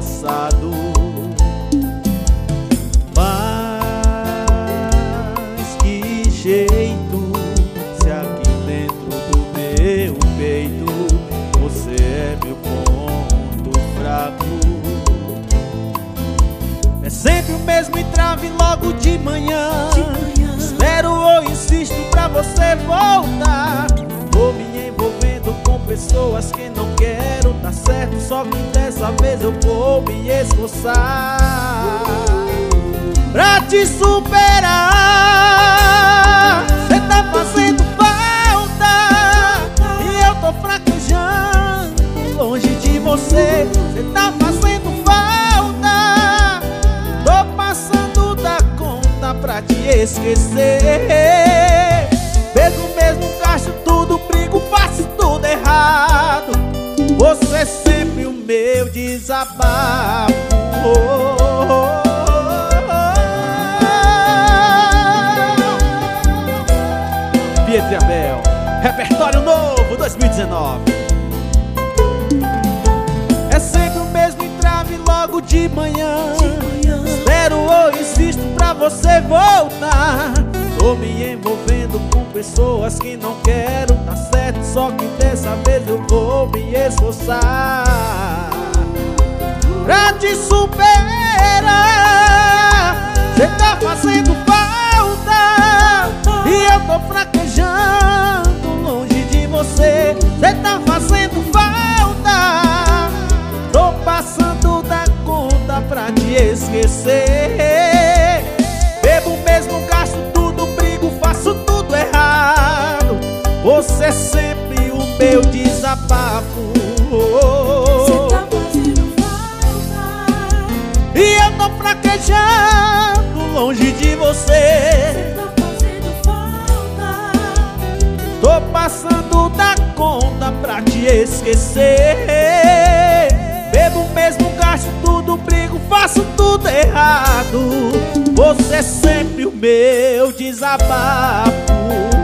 passado. Mas que jeito se aqui dentro do meu peito você é meu ponto fraco. É sempre o mesmo entrave logo de manhã. De manhã. Espero ou insisto pra você voltar. Vou me envolvendo com pessoas que não quero, tá certo? Só que dessa vez eu vou me esforçar Pra te superar. Cê tá fazendo falta E eu tô fraquejando longe de você. Cê tá fazendo falta Tô passando da conta pra te esquecer. Beijo mesmo, cacho tudo, brigo, faço tudo errado. Você meu desabafo. Pietre Abel, repertório novo 2019 É sempre o mesmo entrave logo de manhã, de manhã. Espero ou insisto pra você voltar Tô me envolvendo com pessoas que não quero Tá certo, só que dessa vez eu vou me esforçar Pra te superar. Cê tá fazendo falta E eu tô fraquejando longe de você. Cê tá fazendo falta. Tô passando da conta pra te esquecer Você é sempre o meu desabafo. Cê tá fazendo falta E eu tô fraquejando longe de você. Tô passando da conta pra te esquecer. Bebo mesmo, gasto tudo, brigo, faço tudo errado. Você é sempre o meu desabafo